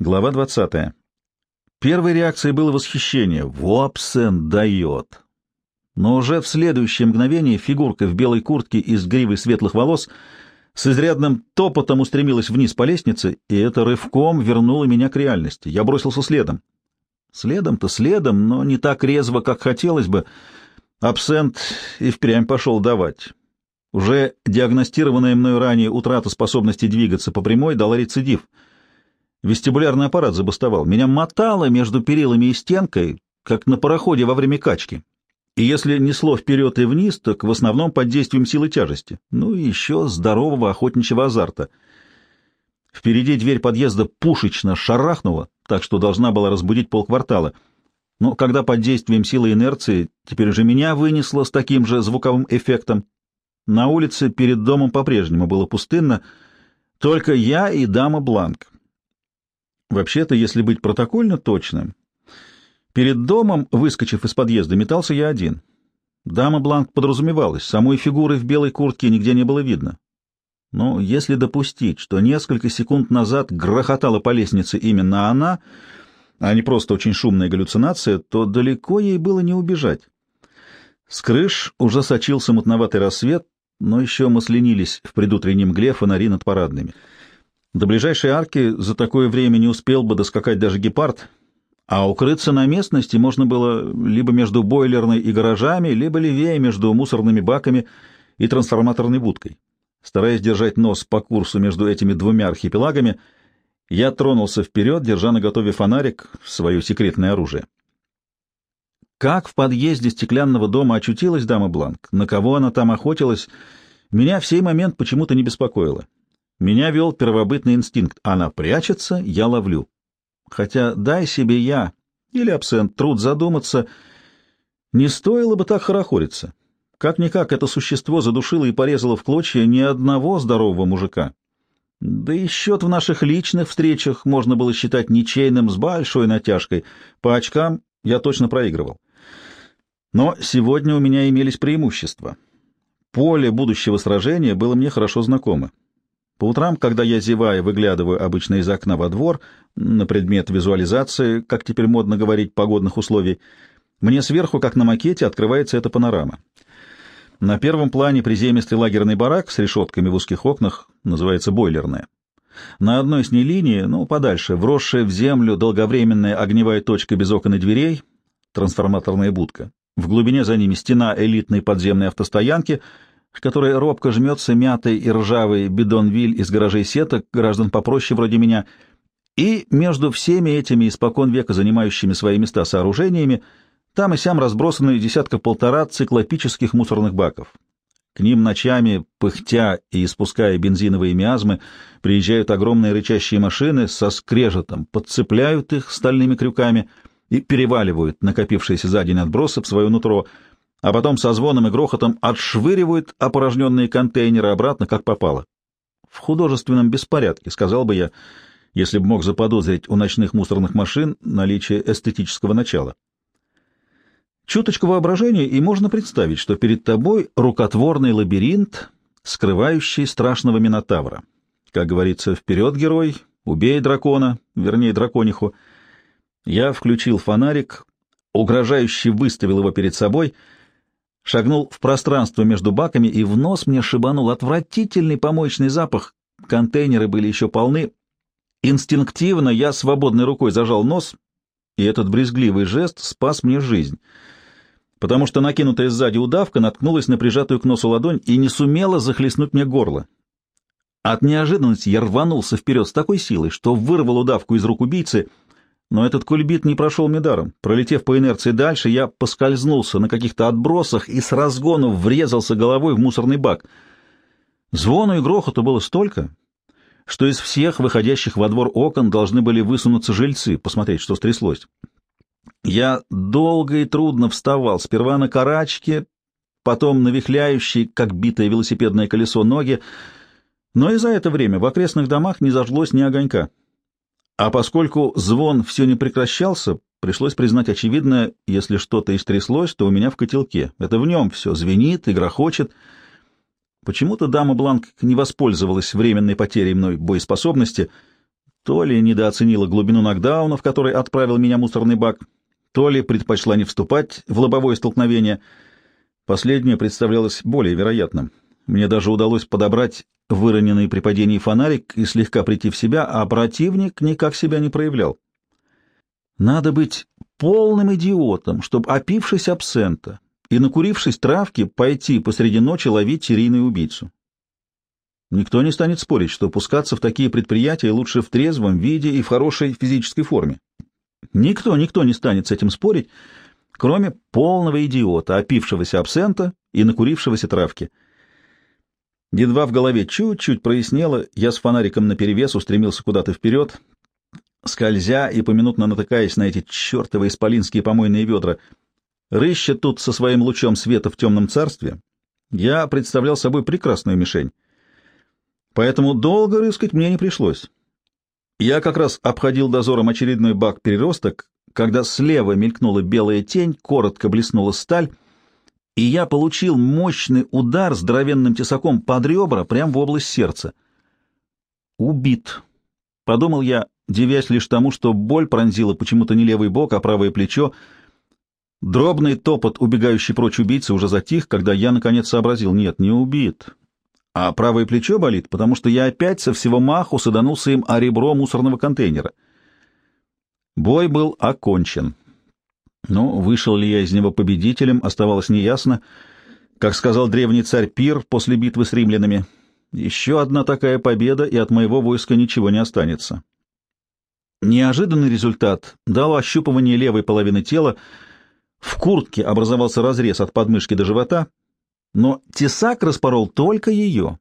Глава 20. Первой реакцией было восхищение. Вопсен дает. Но уже в следующее мгновение фигурка в белой куртке и с гривой светлых волос с изрядным топотом устремилась вниз по лестнице, и это рывком вернуло меня к реальности. Я бросился следом. Следом-то следом, но не так резво, как хотелось бы. Абсент и впрямь пошел давать. Уже диагностированная мною ранее утрата способности двигаться по прямой дала рецидив — Вестибулярный аппарат забастовал. Меня мотало между перилами и стенкой, как на пароходе во время качки. И если несло вперед и вниз, так в основном под действием силы тяжести. Ну и еще здорового охотничьего азарта. Впереди дверь подъезда пушечно шарахнула, так что должна была разбудить полквартала. Но когда под действием силы инерции теперь уже меня вынесло с таким же звуковым эффектом, на улице перед домом по-прежнему было пустынно, только я и дама Бланк. Вообще-то, если быть протокольно точным, перед домом, выскочив из подъезда, метался я один. Дама Бланк подразумевалась, самой фигуры в белой куртке нигде не было видно. Но если допустить, что несколько секунд назад грохотала по лестнице именно она, а не просто очень шумная галлюцинация, то далеко ей было не убежать. С крыш уже сочился мутноватый рассвет, но еще маслянились в предутреннем мгле фонари над парадными — до ближайшей арки за такое время не успел бы доскакать даже гепард, а укрыться на местности можно было либо между бойлерной и гаражами, либо левее между мусорными баками и трансформаторной будкой. Стараясь держать нос по курсу между этими двумя архипелагами, я тронулся вперед, держа на готове фонарик, свое секретное оружие. Как в подъезде стеклянного дома очутилась дама Бланк, на кого она там охотилась, меня в сей момент почему-то не беспокоило. Меня вел первобытный инстинкт. Она прячется, я ловлю. Хотя дай себе я или абсент труд задуматься, не стоило бы так хорохориться. Как-никак это существо задушило и порезало в клочья ни одного здорового мужика. Да и счет в наших личных встречах можно было считать ничейным с большой натяжкой. По очкам я точно проигрывал. Но сегодня у меня имелись преимущества. Поле будущего сражения было мне хорошо знакомо. По утрам, когда я, зевая, выглядываю обычно из окна во двор на предмет визуализации, как теперь модно говорить, погодных условий, мне сверху, как на макете, открывается эта панорама. На первом плане приземистый лагерный барак с решетками в узких окнах, называется бойлерная. На одной с ней линии, ну, подальше, вросшая в землю долговременная огневая точка без окон и дверей, трансформаторная будка. В глубине за ними стена элитной подземной автостоянки — в которой робко жмется мятый и ржавый бидон-виль из гаражей сеток, граждан попроще вроде меня, и между всеми этими испокон века занимающими свои места сооружениями там и сям разбросаны десятка-полтора циклопических мусорных баков. К ним ночами, пыхтя и испуская бензиновые миазмы, приезжают огромные рычащие машины со скрежетом, подцепляют их стальными крюками и переваливают накопившиеся за день отбросы в свое нутро — а потом со звоном и грохотом отшвыривают опорожненные контейнеры обратно, как попало. В художественном беспорядке, сказал бы я, если бы мог заподозрить у ночных мусорных машин наличие эстетического начала. Чуточку воображения, и можно представить, что перед тобой рукотворный лабиринт, скрывающий страшного Минотавра. Как говорится, вперед, герой, убей дракона, вернее, дракониху. Я включил фонарик, угрожающе выставил его перед собой — шагнул в пространство между баками, и в нос мне шибанул отвратительный помоечный запах. Контейнеры были еще полны. Инстинктивно я свободной рукой зажал нос, и этот брезгливый жест спас мне жизнь, потому что накинутая сзади удавка наткнулась на прижатую к носу ладонь и не сумела захлестнуть мне горло. От неожиданности я рванулся вперед с такой силой, что вырвал удавку из рук убийцы — но этот кульбит не прошел мне даром. Пролетев по инерции дальше, я поскользнулся на каких-то отбросах и с разгону врезался головой в мусорный бак. Звону и грохоту было столько, что из всех выходящих во двор окон должны были высунуться жильцы, посмотреть, что стряслось. Я долго и трудно вставал, сперва на карачке, потом на вихляющие, как битое велосипедное колесо, ноги, но и за это время в окрестных домах не зажглось ни огонька. А поскольку звон все не прекращался, пришлось признать очевидное, если что-то и стряслось, то у меня в котелке. Это в нем все звенит и грохочет. Почему-то дама Бланк не воспользовалась временной потерей мной боеспособности. То ли недооценила глубину нокдауна, в который отправил меня мусорный бак, то ли предпочла не вступать в лобовое столкновение. Последнее представлялось более вероятным. Мне даже удалось подобрать выроненный при падении фонарик и слегка прийти в себя, а противник никак себя не проявлял. Надо быть полным идиотом, чтобы, опившись абсента и накурившись травки, пойти посреди ночи ловить серийную убийцу. Никто не станет спорить, что пускаться в такие предприятия лучше в трезвом виде и в хорошей физической форме. Никто, никто не станет с этим спорить, кроме полного идиота, опившегося абсента и накурившегося травки. Едва в голове чуть-чуть прояснело, я с фонариком наперевес устремился куда-то вперед, скользя и поминутно натыкаясь на эти чертовы исполинские помойные ведра. Рыща тут со своим лучом света в темном царстве, я представлял собой прекрасную мишень. Поэтому долго рыскать мне не пришлось. Я как раз обходил дозором очередной бак-переросток, когда слева мелькнула белая тень, коротко блеснула сталь, и я получил мощный удар здоровенным тесаком под ребра прямо в область сердца. «Убит», — подумал я, девясь лишь тому, что боль пронзила почему-то не левый бок, а правое плечо. Дробный топот, убегающий прочь убийцы, уже затих, когда я, наконец, сообразил, нет, не убит, а правое плечо болит, потому что я опять со всего маху саданулся им о ребро мусорного контейнера. Бой был окончен. Но вышел ли я из него победителем, оставалось неясно. Как сказал древний царь Пир после битвы с римлянами, еще одна такая победа, и от моего войска ничего не останется. Неожиданный результат дало ощупывание левой половины тела. В куртке образовался разрез от подмышки до живота — но тесак распорол только ее,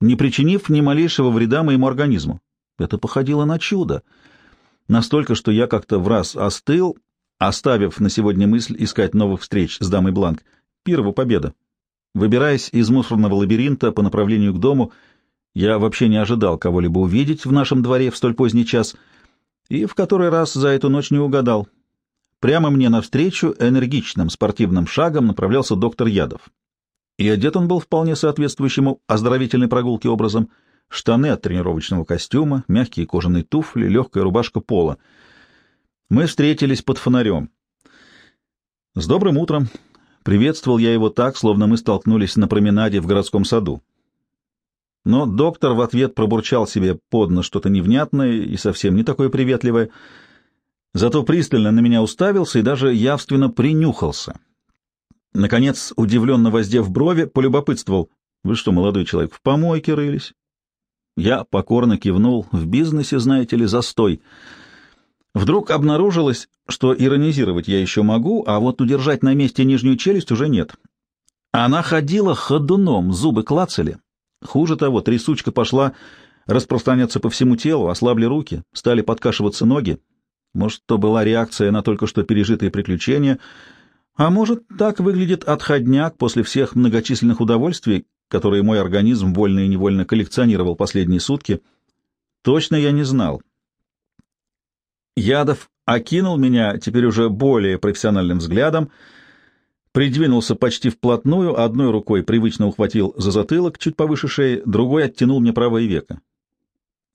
не причинив ни малейшего вреда моему организму. Это походило на чудо. Настолько, что я как-то в раз остыл, оставив на сегодня мысль искать новых встреч с дамой Бланк. Первая победа. Выбираясь из мусорного лабиринта по направлению к дому, я вообще не ожидал кого-либо увидеть в нашем дворе в столь поздний час, и в который раз за эту ночь не угадал. Прямо мне навстречу энергичным спортивным шагом направлялся доктор Ядов. И одет он был вполне соответствующему оздоровительной прогулке образом. Штаны от тренировочного костюма, мягкие кожаные туфли, легкая рубашка пола. Мы встретились под фонарем. «С добрым утром!» Приветствовал я его так, словно мы столкнулись на променаде в городском саду. Но доктор в ответ пробурчал себе под нос что-то невнятное и совсем не такое приветливое, зато пристально на меня уставился и даже явственно принюхался — Наконец, удивленно воздев брови, полюбопытствовал. «Вы что, молодой человек, в помойке рылись?» Я покорно кивнул. В бизнесе, знаете ли, застой. Вдруг обнаружилось, что иронизировать я еще могу, а вот удержать на месте нижнюю челюсть уже нет. Она ходила ходуном, зубы клацали. Хуже того, трясучка пошла распространяться по всему телу, ослабли руки, стали подкашиваться ноги. Может, то была реакция на только что пережитые приключения — а может, так выглядит отходняк после всех многочисленных удовольствий, которые мой организм вольно и невольно коллекционировал последние сутки. Точно я не знал. Ядов окинул меня теперь уже более профессиональным взглядом, придвинулся почти вплотную, одной рукой привычно ухватил за затылок чуть повыше шеи, другой оттянул мне правое веко.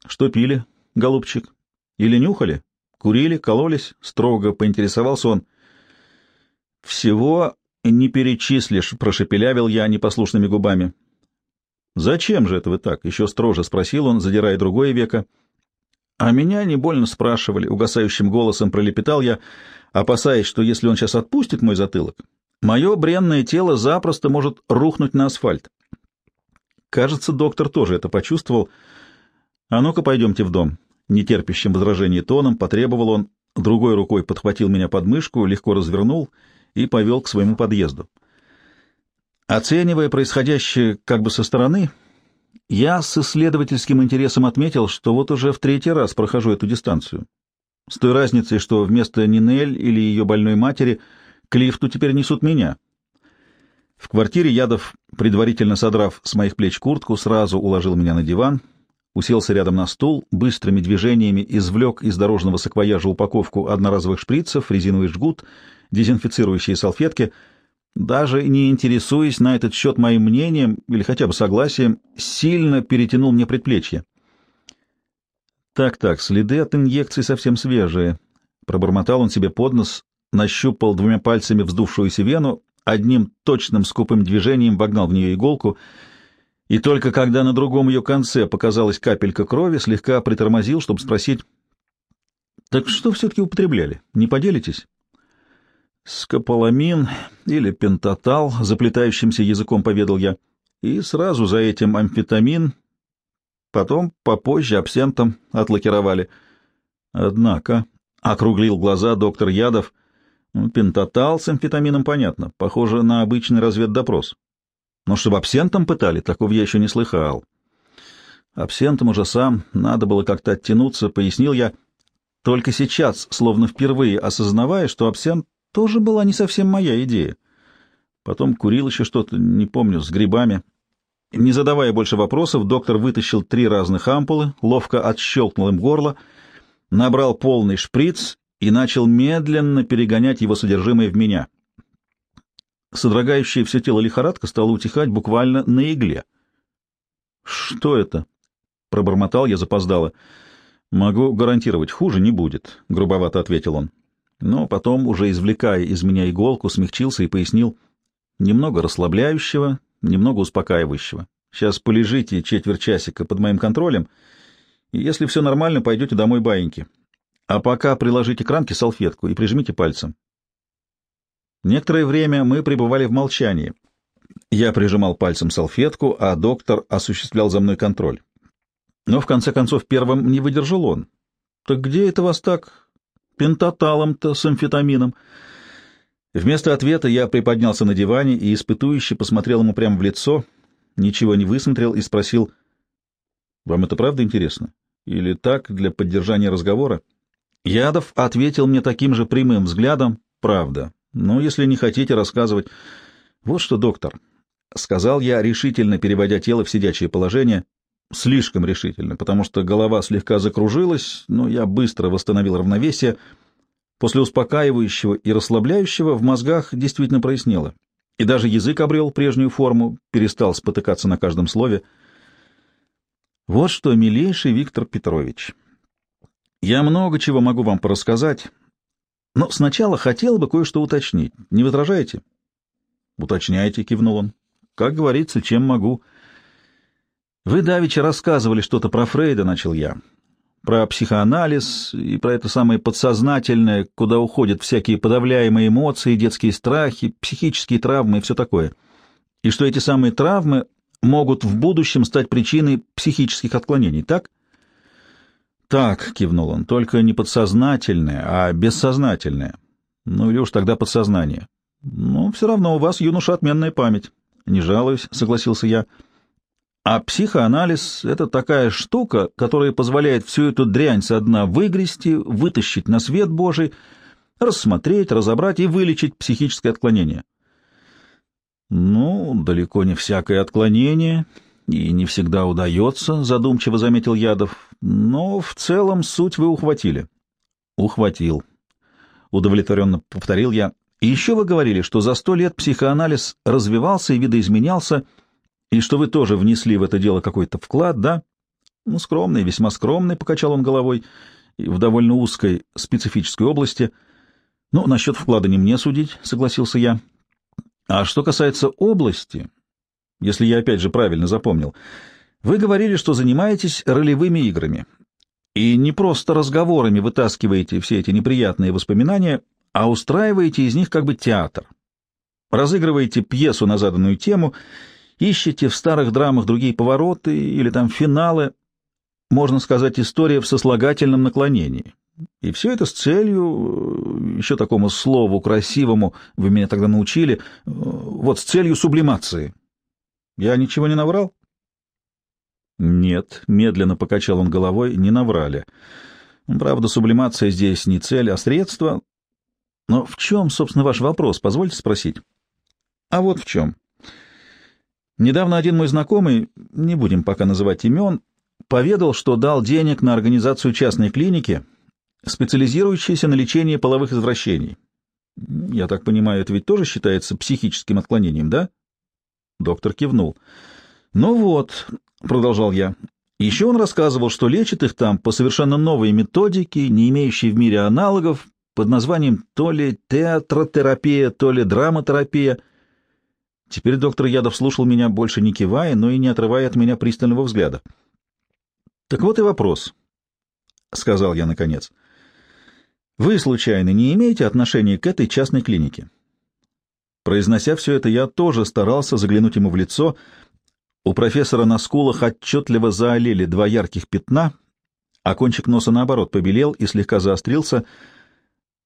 «Что пили, голубчик? Или нюхали? Курили, кололись?» — строго поинтересовался он — «Всего не перечислишь», — прошепелявил я непослушными губами. «Зачем же это вы так?» — еще строже спросил он, задирая другое веко. «А меня не больно спрашивали», — угасающим голосом пролепетал я, опасаясь, что если он сейчас отпустит мой затылок, мое бренное тело запросто может рухнуть на асфальт. Кажется, доктор тоже это почувствовал. «А ну-ка, пойдемте в дом». Нетерпящим возражений тоном потребовал он, другой рукой подхватил меня под мышку, легко развернул — и повел к своему подъезду. Оценивая происходящее как бы со стороны, я с исследовательским интересом отметил, что вот уже в третий раз прохожу эту дистанцию. С той разницей, что вместо Нинель или ее больной матери к лифту теперь несут меня. В квартире Ядов, предварительно содрав с моих плеч куртку, сразу уложил меня на диван, уселся рядом на стул, быстрыми движениями извлек из дорожного саквояжа упаковку одноразовых шприцев, резиновый жгут дезинфицирующие салфетки, даже не интересуясь на этот счет моим мнением или хотя бы согласием, сильно перетянул мне предплечье. Так-так, следы от инъекций совсем свежие. Пробормотал он себе под нос, нащупал двумя пальцами вздувшуюся вену, одним точным скупым движением вогнал в нее иголку, и только когда на другом ее конце показалась капелька крови, слегка притормозил, чтобы спросить, «Так что все-таки употребляли? Не поделитесь?» «Скополамин или пентатал», — заплетающимся языком поведал я, и сразу за этим амфетамин Потом попозже абсентом отлакировали. Однако, — округлил глаза доктор Ядов, ну, — пентатал с амфетамином понятно, похоже на обычный разведдопрос. Но чтобы абсентом пытали, такого я еще не слыхал. Абсентом уже сам, надо было как-то оттянуться, пояснил я, только сейчас, словно впервые осознавая, что абсент тоже была не совсем моя идея. Потом курил еще что-то, не помню, с грибами. Не задавая больше вопросов, доктор вытащил три разных ампулы, ловко отщелкнул им горло, набрал полный шприц и начал медленно перегонять его содержимое в меня. Содрогающая все тело лихорадка стала утихать буквально на игле. «Что это?» — пробормотал я запоздало. «Могу гарантировать, хуже не будет», — грубовато ответил он. Но потом, уже извлекая из меня иголку, смягчился и пояснил. «Немного расслабляющего, немного успокаивающего. Сейчас полежите четверть часика под моим контролем, и если все нормально, пойдете домой баиньки. А пока приложите к ранке салфетку и прижмите пальцем. Некоторое время мы пребывали в молчании. Я прижимал пальцем салфетку, а доктор осуществлял за мной контроль. Но в конце концов первым не выдержал он. «Так где это вас так пентаталом-то с амфетамином?» Вместо ответа я приподнялся на диване и испытующе посмотрел ему прямо в лицо, ничего не высмотрел и спросил, «Вам это правда интересно? Или так, для поддержания разговора?» Ядов ответил мне таким же прямым взглядом, «Правда. Но если не хотите рассказывать...» «Вот что, доктор», — сказал я, решительно переводя тело в сидячее положение, слишком решительно, потому что голова слегка закружилась, но я быстро восстановил равновесие — После успокаивающего и расслабляющего в мозгах действительно прояснело. И даже язык обрел прежнюю форму, перестал спотыкаться на каждом слове. Вот что, милейший Виктор Петрович, я много чего могу вам порассказать, но сначала хотел бы кое-что уточнить. Не возражаете? Уточняйте, кивнул он. Как говорится, чем могу. Вы давеча рассказывали что-то про Фрейда, начал я про психоанализ и про это самое подсознательное, куда уходят всякие подавляемые эмоции, детские страхи, психические травмы и все такое. И что эти самые травмы могут в будущем стать причиной психических отклонений, так? Так, кивнул он, только не подсознательное, а бессознательное. Ну или уж тогда подсознание. Но все равно у вас, юноша, отменная память. Не жалуюсь, согласился я. — а психоанализ — это такая штука, которая позволяет всю эту дрянь со дна выгрести, вытащить на свет Божий, рассмотреть, разобрать и вылечить психическое отклонение. «Ну, далеко не всякое отклонение, и не всегда удается», — задумчиво заметил Ядов. «Но в целом суть вы ухватили». «Ухватил», — удовлетворенно повторил я. «И еще вы говорили, что за сто лет психоанализ развивался и видоизменялся, — и что вы тоже внесли в это дело какой-то вклад, да? Ну, скромный, весьма скромный, — покачал он головой, — в довольно узкой специфической области. Ну, насчет вклада не мне судить, — согласился я. А что касается области, если я опять же правильно запомнил, вы говорили, что занимаетесь ролевыми играми. И не просто разговорами вытаскиваете все эти неприятные воспоминания, а устраиваете из них как бы театр. Разыгрываете пьесу на заданную тему — Ищете в старых драмах другие повороты или там финалы, можно сказать, история в сослагательном наклонении. И все это с целью, еще такому слову красивому, вы меня тогда научили, вот с целью сублимации. Я ничего не наврал? Нет, медленно покачал он головой, не наврали. Правда, сублимация здесь не цель, а средство. Но в чем, собственно, ваш вопрос, позвольте спросить? А вот в чем. Недавно один мой знакомый, не будем пока называть имен, поведал, что дал денег на организацию частной клиники, специализирующейся на лечении половых извращений. Я так понимаю, это ведь тоже считается психическим отклонением, да? Доктор кивнул. Ну вот, продолжал я, Еще он рассказывал, что лечит их там по совершенно новой методике, не имеющей в мире аналогов, под названием то ли театротерапия, то ли драматерапия. Теперь доктор Ядов слушал меня, больше не кивая, но и не отрывая от меня пристального взгляда. «Так вот и вопрос», — сказал я наконец. «Вы, случайно, не имеете отношения к этой частной клинике?» Произнося все это, я тоже старался заглянуть ему в лицо — у профессора на скулах отчетливо заолели два ярких пятна, а кончик носа, наоборот, побелел и слегка заострился.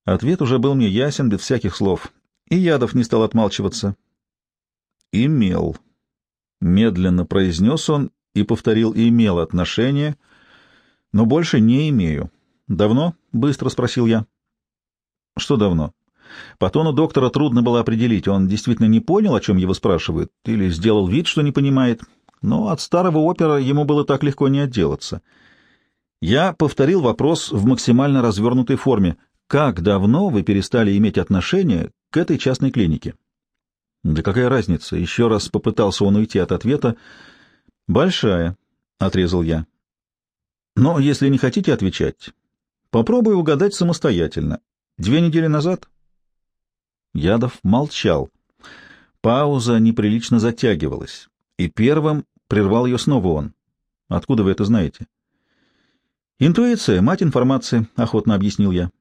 Ответ уже был мне ясен, без всяких слов. И Ядов не стал отмалчиваться. «Имел», — медленно произнес он и повторил «имел отношение», но больше не имею. «Давно?» — быстро спросил я. «Что давно?» По тону доктора трудно было определить, он действительно не понял, о чем его спрашивают, или сделал вид, что не понимает, но от старого опера ему было так легко не отделаться. Я повторил вопрос в максимально развернутой форме. «Как давно вы перестали иметь отношение к этой частной клинике?» «Да какая разница?» — еще раз попытался он уйти от ответа. «Большая», — отрезал я. «Но если не хотите отвечать, попробую угадать самостоятельно. Две недели назад?» Ядов молчал. Пауза неприлично затягивалась, и первым прервал ее снова он. «Откуда вы это знаете?» «Интуиция, мать информации», — охотно объяснил я.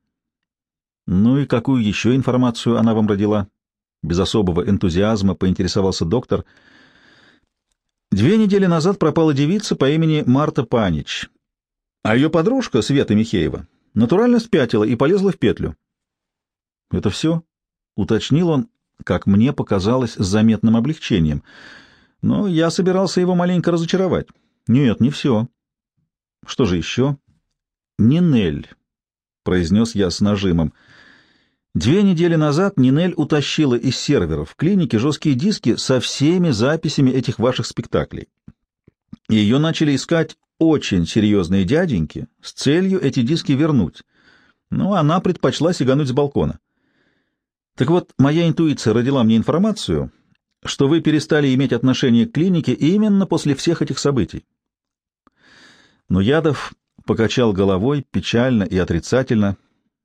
«Ну и какую еще информацию она вам родила?» Без особого энтузиазма поинтересовался доктор. Две недели назад пропала девица по имени Марта Панич, а ее подружка, Света Михеева, натурально спятила и полезла в петлю. «Это все?» — уточнил он, как мне показалось, с заметным облегчением. Но я собирался его маленько разочаровать. Нет, не все. Что же еще? Нинель, — произнес я с нажимом. Две недели назад Нинель утащила из серверов клинике жесткие диски со всеми записями этих ваших спектаклей. Ее начали искать очень серьезные дяденьки с целью эти диски вернуть. Но она предпочла сигануть с балкона. Так вот, моя интуиция родила мне информацию, что вы перестали иметь отношение к клинике именно после всех этих событий. Но Ядов покачал головой печально и отрицательно.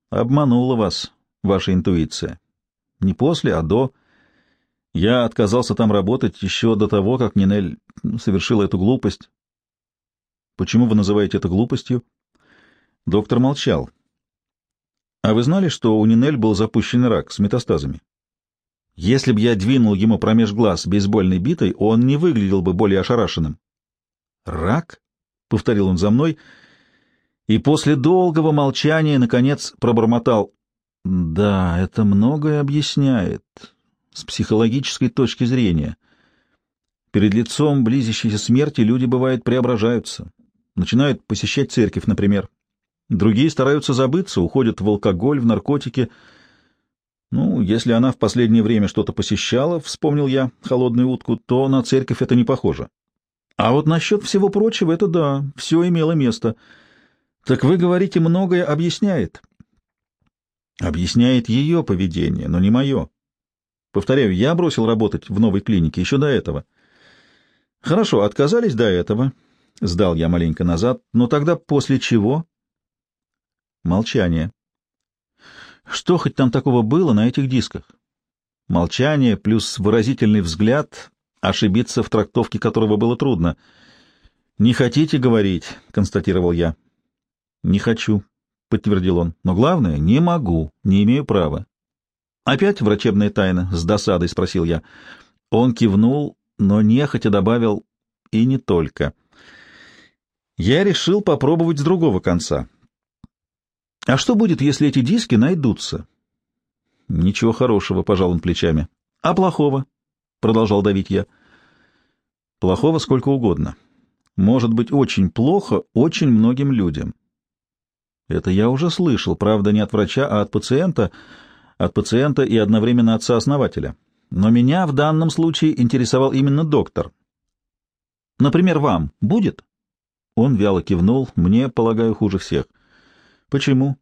Обманула вас ваша интуиция. Не после, а до. Я отказался там работать еще до того, как Нинель совершила эту глупость. Почему вы называете это глупостью? Доктор молчал. А вы знали, что у Нинель был запущен рак с метастазами? Если бы я двинул ему промеж глаз бейсбольной битой, он не выглядел бы более ошарашенным. «Рак?» — повторил он за мной, и после долгого молчания, наконец, пробормотал. «Да, это многое объясняет с психологической точки зрения. Перед лицом близящейся смерти люди, бывает, преображаются, начинают посещать церковь, например». Другие стараются забыться, уходят в алкоголь, в наркотики. Ну, если она в последнее время что-то посещала, вспомнил я холодную утку, то на церковь это не похоже. А вот насчет всего прочего, это да, все имело место. Так вы говорите, многое объясняет. Объясняет ее поведение, но не мое. Повторяю, я бросил работать в новой клинике еще до этого. Хорошо, отказались до этого. Сдал я маленько назад. Но тогда после чего? Молчание. Что хоть там такого было на этих дисках? Молчание плюс выразительный взгляд, ошибиться в трактовке которого было трудно. «Не хотите говорить?» — констатировал я. «Не хочу», — подтвердил он. «Но главное, не могу, не имею права». «Опять врачебная тайна?» — с досадой спросил я. Он кивнул, но нехотя добавил «и не только». Я решил попробовать с другого конца. А что будет, если эти диски найдутся? Ничего хорошего, пожал он плечами. А плохого? Продолжал давить я. Плохого сколько угодно. Может быть очень плохо очень многим людям. Это я уже слышал, правда, не от врача, а от пациента, от пациента и одновременно отца-основателя. Но меня в данном случае интересовал именно доктор. Например, вам будет? Он вяло кивнул, мне, полагаю, хуже всех. Почему?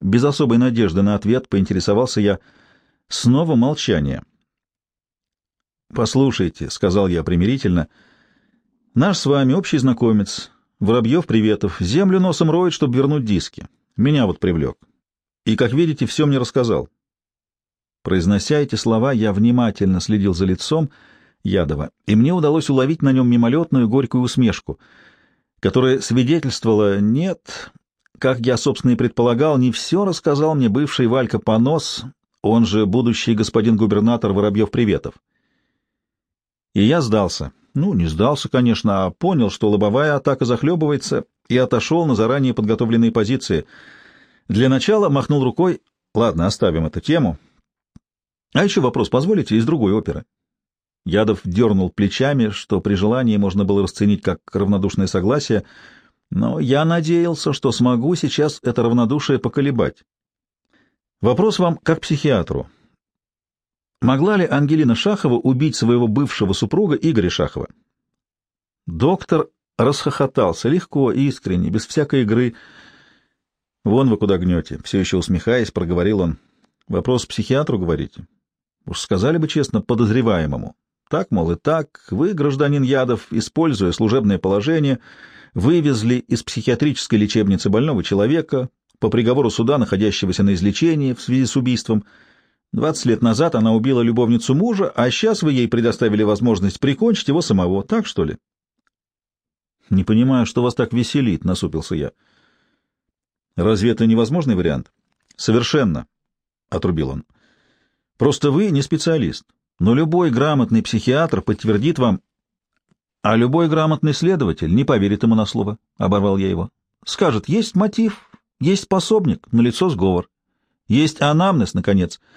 Без особой надежды на ответ поинтересовался я. Снова молчание. «Послушайте», — сказал я примирительно, — «наш с вами общий знакомец, Воробьев, приветов. Землю носом роет, чтобы вернуть диски. Меня вот привлек. И, как видите, все мне рассказал. Произнося эти слова, я внимательно следил за лицом Ядова, и мне удалось уловить на нем мимолетную горькую усмешку, которая свидетельствовала «нет», как я, собственно, и предполагал, не все рассказал мне бывший Валька Понос, он же будущий господин губернатор Воробьев-Приветов. И я сдался. Ну, не сдался, конечно, а понял, что лобовая атака захлебывается, и отошел на заранее подготовленные позиции. Для начала махнул рукой. Ладно, оставим эту тему. А еще вопрос, позволите, из другой оперы. Ядов дернул плечами, что при желании можно было расценить как равнодушное согласие, но я надеялся, что смогу сейчас это равнодушие поколебать. Вопрос вам как психиатру. Могла ли Ангелина Шахова убить своего бывшего супруга Игоря Шахова? Доктор расхохотался легко, искренне, без всякой игры. «Вон вы куда гнете», — все еще усмехаясь, проговорил он. «Вопрос психиатру, говорите?» «Уж сказали бы честно, подозреваемому. Так, мол, и так, вы, гражданин Ядов, используя служебное положение, вывезли из психиатрической лечебницы больного человека по приговору суда, находящегося на излечении в связи с убийством, — Двадцать лет назад она убила любовницу мужа, а сейчас вы ей предоставили возможность прикончить его самого. Так, что ли? — Не понимаю, что вас так веселит, — насупился я. — Разве это невозможный вариант? — Совершенно, — отрубил он. — Просто вы не специалист, но любой грамотный психиатр подтвердит вам... — А любой грамотный следователь не поверит ему на слово, — оборвал я его. — Скажет, есть мотив, есть пособник, налицо сговор. Есть анамнез, наконец. —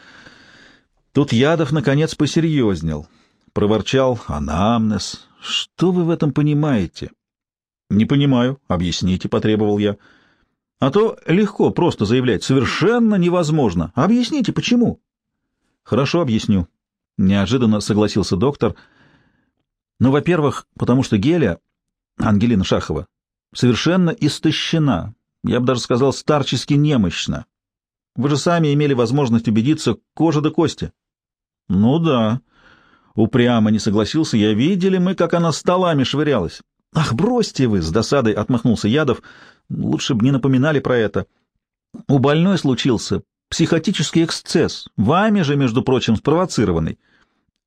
Тут Ядов, наконец, посерьезнел. Проворчал «Анамнез». «Что вы в этом понимаете?» «Не понимаю. Объясните», — потребовал я. «А то легко просто заявлять. Совершенно невозможно. Объясните, почему?» «Хорошо, объясню», — неожиданно согласился доктор. «Ну, во-первых, потому что Геля, Ангелина Шахова, совершенно истощена, я бы даже сказал, старчески немощна. Вы же сами имели возможность убедиться кожа до кости. — Ну да. Упрямо не согласился я. Видели мы, как она столами швырялась. — Ах, бросьте вы! — с досадой отмахнулся Ядов. — Лучше бы не напоминали про это. У больной случился психотический эксцесс, вами же, между прочим, спровоцированный,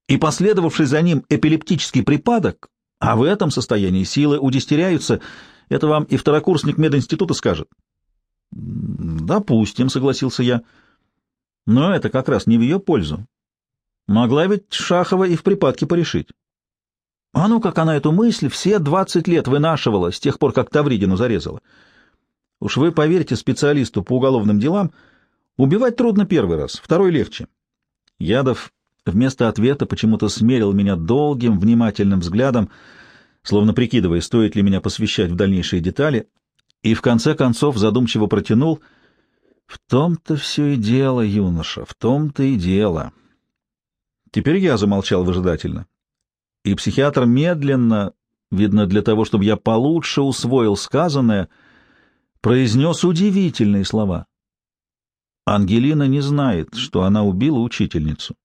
и последовавший за ним эпилептический припадок, а в этом состоянии силы удистеряются, это вам и второкурсник мединститута скажет. — Допустим, — согласился я. — Но это как раз не в ее пользу. Могла ведь Шахова и в припадке порешить. А ну, как она эту мысль все двадцать лет вынашивала с тех пор, как Тавридину зарезала. Уж вы поверьте специалисту по уголовным делам, убивать трудно первый раз, второй легче. Ядов вместо ответа почему-то смерил меня долгим, внимательным взглядом, словно прикидывая, стоит ли меня посвящать в дальнейшие детали, и в конце концов задумчиво протянул «В том-то все и дело, юноша, в том-то и дело». Теперь я замолчал выжидательно. И психиатр медленно, видно для того, чтобы я получше усвоил сказанное, произнес удивительные слова. Ангелина не знает, что она убила учительницу.